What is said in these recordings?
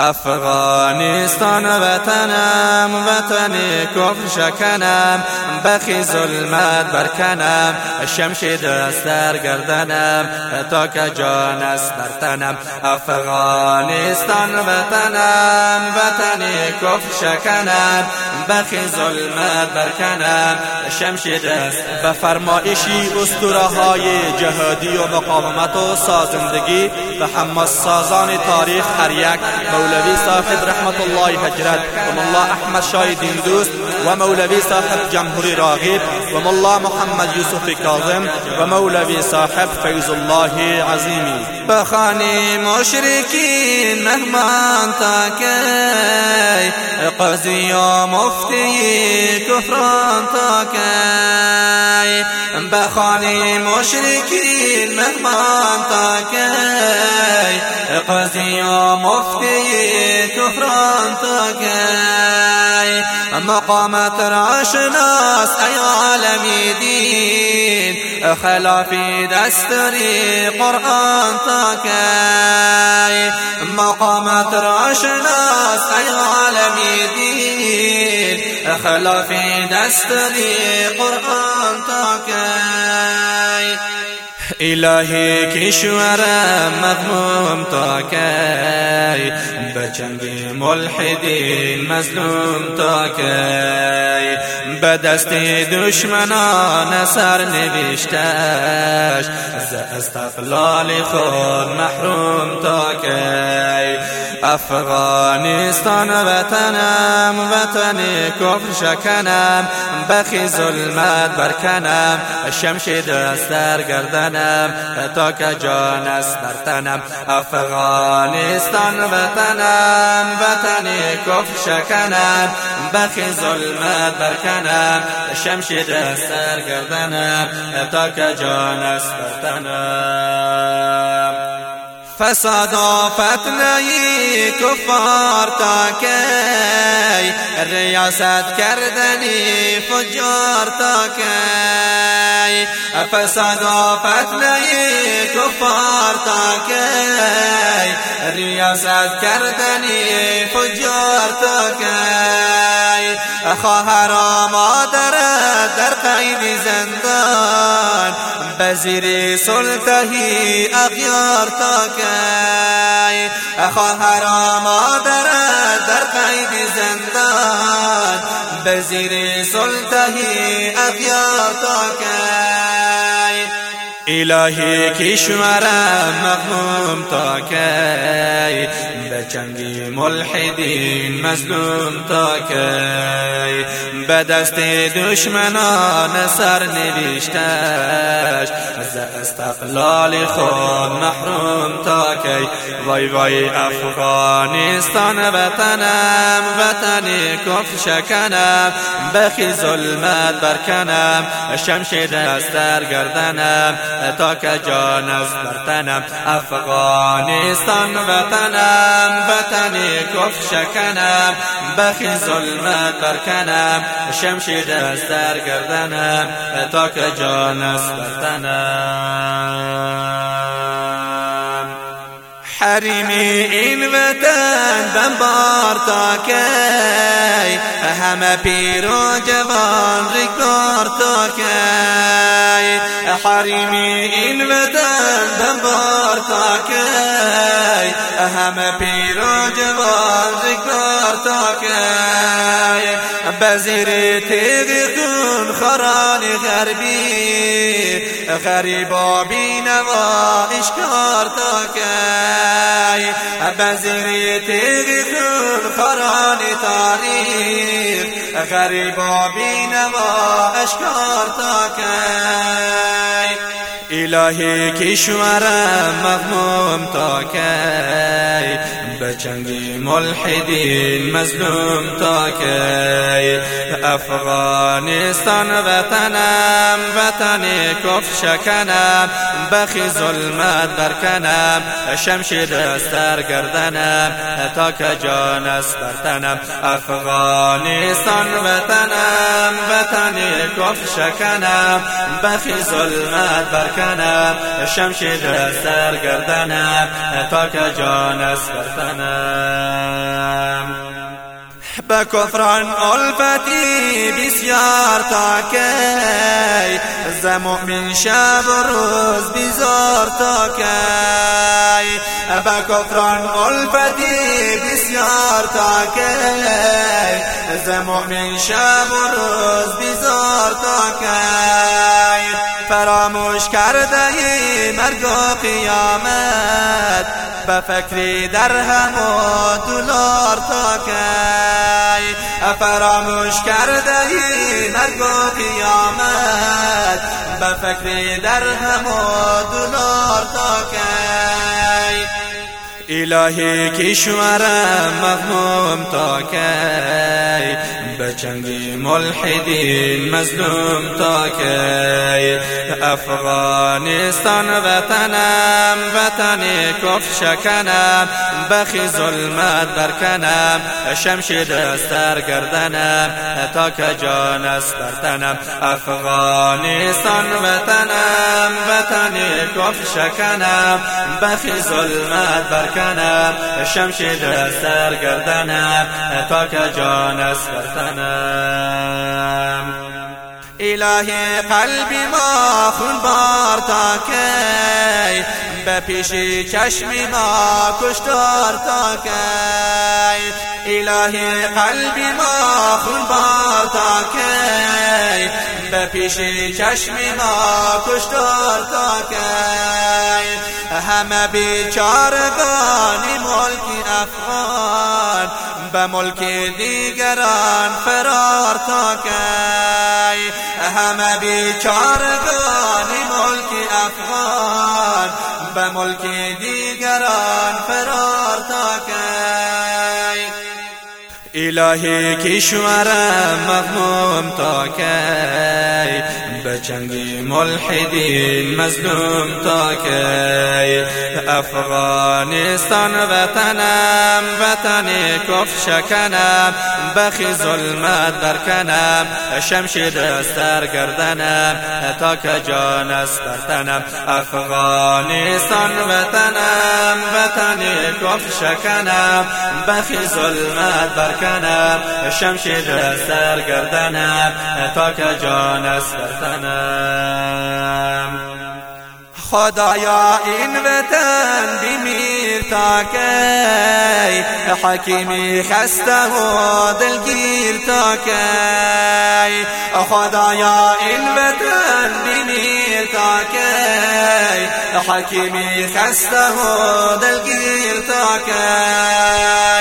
افغانستان وطنم وطن کفر شکنم بخی ظلمت برکنم شمشید در گردنم تا که جان است بر تنم. افغانستان وطنم وطن کفر شکنم بخی ظلمت برکنم شمشید دست. به فرمایشی اسطوره های جهادی و مقاومت و سازندگی و حماس سازان تاریخ هر یک مولوی صاحب رحمت الله حجرت و ملا احمد شای دوست و مولوی صاحب جمهوری راغب و ملا محمد یوسف کاظم و مولوی صاحب فیض الله عظیمی بخانی مشرکین مهمان تاکی قضی و مفتی کفران تاکی بخانی مشرکین مهمان تاکی قضی و مفتی تفران تكاي مقامة رعش ناس أي عالم دين خلافي دستري قرآن تكاي مقامة رعش ناس أي عالم دين خلافي دستري قرآن تكاي الهی کشورم مضموم تا کی بچنگ ملحدین مظلوم تا کی. به دست دشمنان سر نوشتش ز استقلال خود محروم تا کی. افغانستان وطنم وطن کفر شکنم بخی ظلمت برکنم دست در گردنم تا که جان است بر تنم افغانستان وطنم وطن کف شکنم بخی ظلمت برکنم شمشید سر گردنم تا که جان است بر تنم فساد و فتنه کفار تا کی ریاست کردنی فجار تا کی. فساد و فتنه کفار تا کی ریاست کردنی فجار تا کی خواهر مادر در قید زندان. بزیر سلطهی اغیار تا کی خواهر مادر در قید زندان. بزیر سلطه افیاتو که الهی کشورم مغموم تا کی؟ جنگ ملحدین مظلوم تا کی؟ به دست دشمنان سر نوشتش از استقلال خود محروم تا کی؟ وای وای افغانستان وطنم وطن کف شکنم بخی ظلمت برکنم شمشید دست در گردنم. تا که جان از برتنم افغانستان وطنم وطن کف شکنم بخی ظلمت برکنم شمشید از در گردنم تا که جان از برتنم حريمي الوطن بمبار تاكي همه پیرو جوان رکبار تاكي. حريمي الوطن بمبار تاكي همه پیرو جوان رکبار تاكي. بزیر تیغ خران غربی. غریبا بینوا اشکار تا کی. بزیر تیغ خون خران تاریخ. غریبا بینوا اشکار تا کی. الهی کشورم مغموم تا کی؟ بچنگی ملحدین مظلوم تا کی؟ افغانستان وطنم وطن کف شکنم بخی ظلمت برکنم شمشیر استر گردنم تا که جان است برتنم افغانستان وطنم وطن کف شکنم بخی ظلمت برکنم. شمشیر استر گردنم تا که جان است برتنم به کفران الفتی بسیار تاکی ز مؤمن شب و روز بیزار تاکی. به کفران الفتی بسیار تاکی ز مؤمن شب و روز بیزار تاکی. فراموش کرده مرگ و قیامت. به فکری درهم و دلار تاکی فراموش کرده مرگ و قیامت. به فکری درهم و دلار تاکی الهی کشورم مغموم کی؟ بچنگی ملحدین مظلوم تا کی؟ افغانستان وطنم وطن کف شکنم بخی ظلمت برکنم شمشید استر گردنم تا که جان است برتنم. افغانستان وطنم وطن کف شکنم بخی ظلمت برکنم. کنم شمشید سر گردنم تا که جان است برتنم الهی قلبی ما خون بار تا کی؟ به پیشی چشمی ما کشتار تا کی. الهی قلبی ما خون بار تا کی. به پیشی چشمی ما کشتار تا کی. همه بیچارگانی ملک افغان. به ملک دیگران فرار تا کی. همه بیچارگانی ملک افغان. به ملک دیگران فرار تا کی الهی کشورم مغموم تا کی؟ بچنگی ملحدین مظلوم تا کی؟ افغانستان وطنم وطن کف شکنم بخی ظلمت برکنم شمشید استر گردنم تا که جان است برتنم. افغانستان وطنم وطن کف شکنم بخی ظلمت شمشید استر گردنم تا که جان است خدایا این وطن بمیر تا کی؟ حکیمی خسته و دلگیر تا کی؟ خدایا این وطن بمیر تا کی حکیمی خسته دلگیر تا کی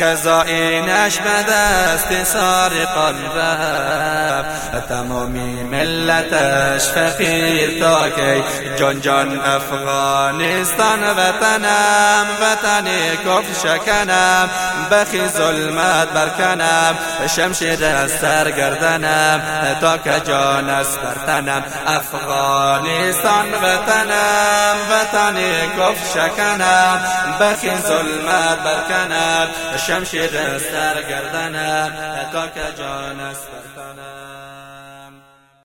خزائنش به دست سارقان رفت. تمامی ملتش فقیر تا کی جان جان افغانستان وطنم وطن کف شکنم. بخی ظلمت برکنم شمشیر سر گردنم تا جان است برتنم افغانستان وطنم وطن کف شکنم بخی ظلمت برکنم شمشیر سر گردنم تا که جان است.